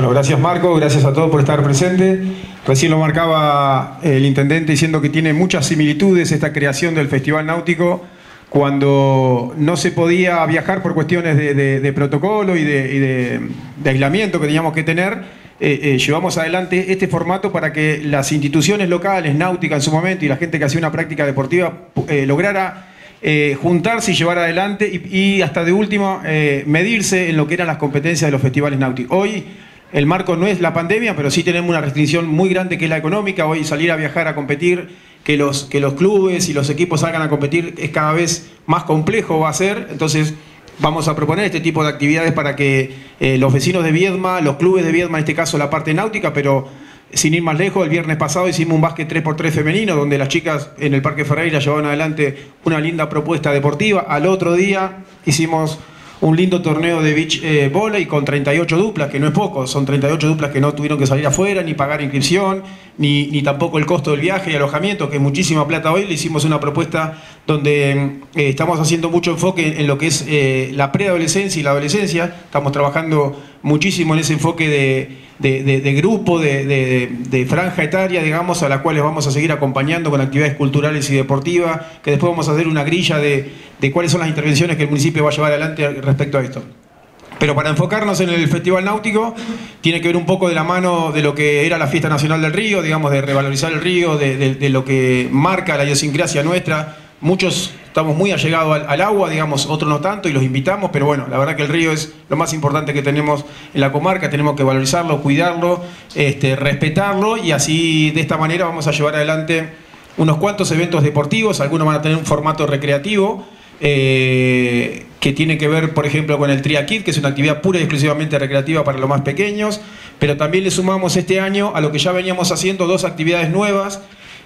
Bueno, gracias Marco, gracias a todos por estar presente. Recién lo marcaba el intendente diciendo que tiene muchas similitudes esta creación del Festival Náutico cuando no se podía viajar por cuestiones de, protocolo y, de, aislamiento que teníamos que tener. Eh, eh, llevamos adelante este formato para que las instituciones locales, náutica en su momento, y la gente que hacía una práctica deportiva eh, lograra juntarse y llevar adelante y, hasta de último medirse en lo que eran las competencias de los festivales náuticos. Hoy el marco no es la pandemia, pero sí tenemos una restricción muy grande que es la económica. Hoy salir a viajar a competir, que los, que los clubes y los equipos salgan a competir es cada vez más complejo va a ser. Entonces vamos a proponer este tipo de actividades para que eh, los vecinos de Viedma, los clubes de Viedma, en este caso la parte náutica, pero sin ir más lejos, el viernes pasado hicimos un básquet 3x3 femenino, donde las chicas en el Parque Ferreira llevaban adelante una linda propuesta deportiva. Al otro día hicimos un lindo torneo de beach eh, volley con 38 duplas, que no es poco, son 38 duplas que no tuvieron que salir afuera, ni pagar inscripción, ni, ni tampoco el costo del viaje y alojamiento, que es muchísima plata hoy. Le hicimos una propuesta donde eh, estamos haciendo mucho enfoque en, lo que es eh, la preadolescencia y la adolescencia, estamos trabajando muchísimo en ese enfoque de de, grupo, de, franja etaria, digamos, a la cual les vamos a seguir acompañando con actividades culturales y deportivas, que después vamos a hacer una grilla de, cuáles son las intervenciones que el municipio va a llevar adelante respecto a esto. Pero para enfocarnos en el Festival Náutico, tiene que ver un poco de la mano de lo que era la Fiesta Nacional del Río, digamos, de revalorizar el río, de, lo que marca la idiosincrasia nuestra. Muchos estamos muy allegados al, agua, digamos, otros no tanto, y los invitamos, pero bueno, la verdad que el río es lo más importante que tenemos en la comarca, tenemos que valorizarlo, cuidarlo, este, respetarlo, y así de esta manera vamos a llevar adelante unos cuantos eventos deportivos, algunos van a tener un formato recreativo, eh, que tiene que ver, por ejemplo, con el Triakit, que es una actividad pura y exclusivamente recreativa para los más pequeños, pero también le sumamos este año a lo que ya veníamos haciendo dos actividades nuevas,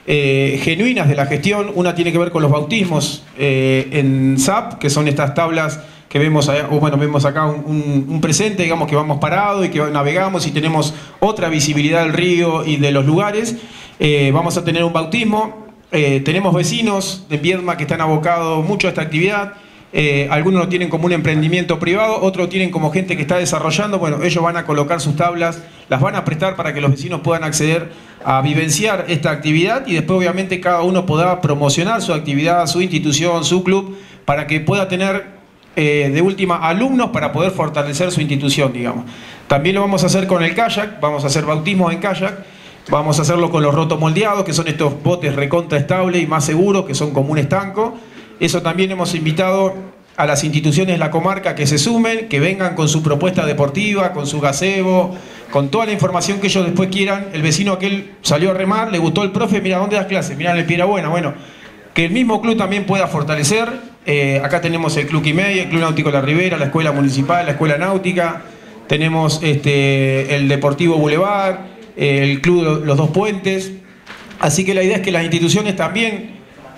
eh, genuinas de la gestión. Una tiene que ver con los bautismos eh, en SAP, que son estas tablas que vemos, bueno, vemos acá un, presente, digamos que vamos parados y que navegamos y tenemos otra visibilidad del río y de los lugares. Eh, vamos a tener un bautismo. tenemos vecinos de Viedma que están abocados mucho a esta actividad. Algunos lo tienen como un emprendimiento privado, otros tienen como gente que está desarrollando. Bueno, ellos van a colocar sus tablas, las van a prestar para que los vecinos puedan acceder a vivenciar esta actividad y después obviamente cada uno podrá promocionar su actividad, su institución, su club, para que pueda tener eh, de última alumnos para poder fortalecer su institución, digamos. También lo vamos a hacer con el kayak, vamos a hacer bautismos en kayak, vamos a hacerlo con los rotomoldeados, que son estos botes recontra estables y más seguros, que son como un estanco. Eso también hemos invitado a las instituciones de la comarca que se sumen, que vengan con su propuesta deportiva, con su gazebo, con toda la información que ellos después quieran. El vecino aquel salió a remar, le gustó el profe, mira, ¿dónde das clases? Mira, el Piera Buena. Bueno, que el mismo club también pueda fortalecer. Eh, acá tenemos el Club Quimedia, el Club Náutico La Ribera, la Escuela Municipal, la Escuela Náutica. Tenemos este, el Deportivo Boulevard, el Club Los Dos Puentes. Así que la idea es que las instituciones también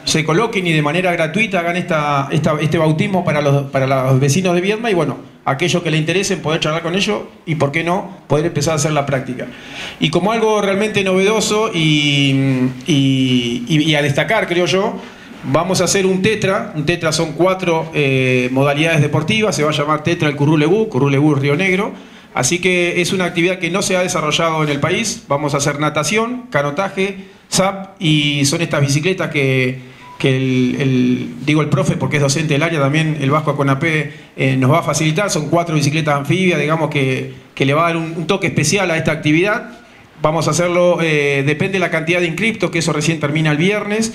se coloquen y de manera gratuita hagan esta, este bautismo para los, para los vecinos de Viedma y bueno, aquellos que le interesen poder charlar con ellos y por qué no poder empezar a hacer la práctica. Y como algo realmente novedoso y, y, a destacar, creo yo, vamos a hacer un tetra, un tetra son cuatro eh, modalidades deportivas, se va a llamar tetra el Currulegú, Currulegú Río Negro, así que es una actividad que no se ha desarrollado en el país, vamos a hacer natación, canotaje, SAP y son estas bicicletas que que el, digo el profe porque es docente del área, también el Vasco Aconapé eh, nos va a facilitar, son cuatro bicicletas anfibias, digamos que, le va a dar un, toque especial a esta actividad. Vamos a hacerlo, eh, depende de la cantidad de inscriptos, que eso recién termina el viernes.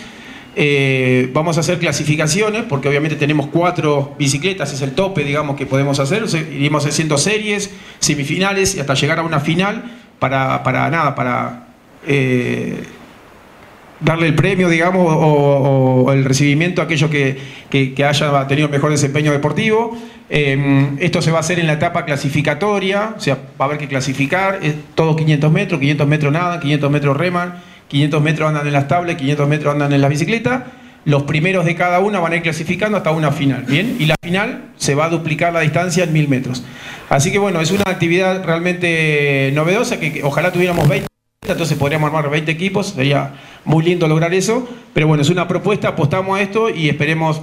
Eh, vamos a hacer clasificaciones, porque obviamente tenemos cuatro bicicletas, es el tope, digamos, que podemos hacer. Iremos haciendo series, semifinales y hasta llegar a una final para, para nada, para darle el premio, digamos, o, el recibimiento a aquellos que, que, haya tenido mejor desempeño deportivo. Em, esto se va a hacer en la etapa clasificatoria, o sea, va a haber que clasificar, es todo 500 metros, 500 metros nada, 500 metros reman, 500 metros andan en las tablas, 500 metros andan en la bicicleta. Los primeros de cada una van a ir clasificando hasta una final, ¿bien? Y la final se va a duplicar la distancia en 1000 metros. Así que bueno, es una actividad realmente novedosa que ojalá tuviéramos 20 entonces podríamos armar 20 equipos, sería muy lindo lograr eso, pero bueno, es una propuesta, apostamos a esto y esperemos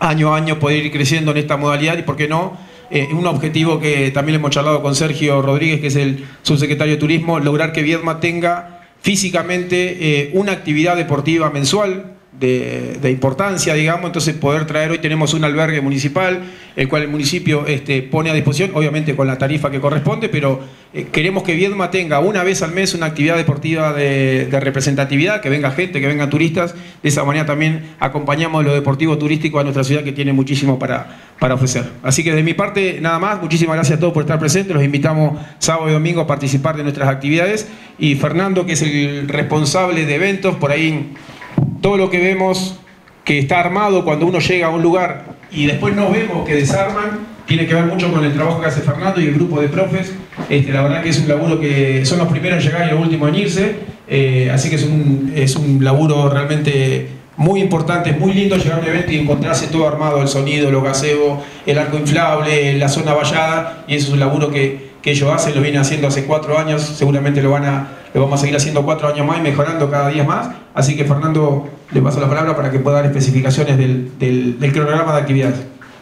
año a año poder ir creciendo en esta modalidad y por qué no eh, un objetivo que también hemos charlado con Sergio Rodríguez, que es el subsecretario de Turismo, lograr que Viedma tenga físicamente eh, una actividad deportiva mensual, de, importancia, digamos, entonces poder traer, hoy tenemos un albergue municipal, el cual el municipio este, pone a disposición, obviamente con la tarifa que corresponde, pero eh, queremos que Viedma tenga una vez al mes una actividad deportiva de, representatividad, que venga gente, que vengan turistas, de esa manera también acompañamos lo deportivo turístico a nuestra ciudad que tiene muchísimo para, para ofrecer. Así que de mi parte, nada más, muchísimas gracias a todos por estar presentes, los invitamos sábado y domingo a participar de nuestras actividades y Fernando, que es el responsable de eventos, por ahí todo lo que vemos que está armado cuando uno llega a un lugar y después no vemos que desarman, tiene que ver mucho con el trabajo que hace Fernando y el grupo de profes. Este, la verdad que es un laburo que son los primeros en llegar y los últimos en irse, eh, así que es un, es un laburo realmente muy importante, es muy lindo llegar a un evento y encontrarse todo armado, el sonido, los gazebos, el arco inflable, la zona vallada, y eso es un laburo que, que ellos hacen, lo vienen haciendo hace cuatro años, seguramente lo van a lo vamos a seguir haciendo cuatro años más y mejorando cada día más. Así que Fernando, le paso la palabra para que pueda dar especificaciones del, del cronograma de actividades.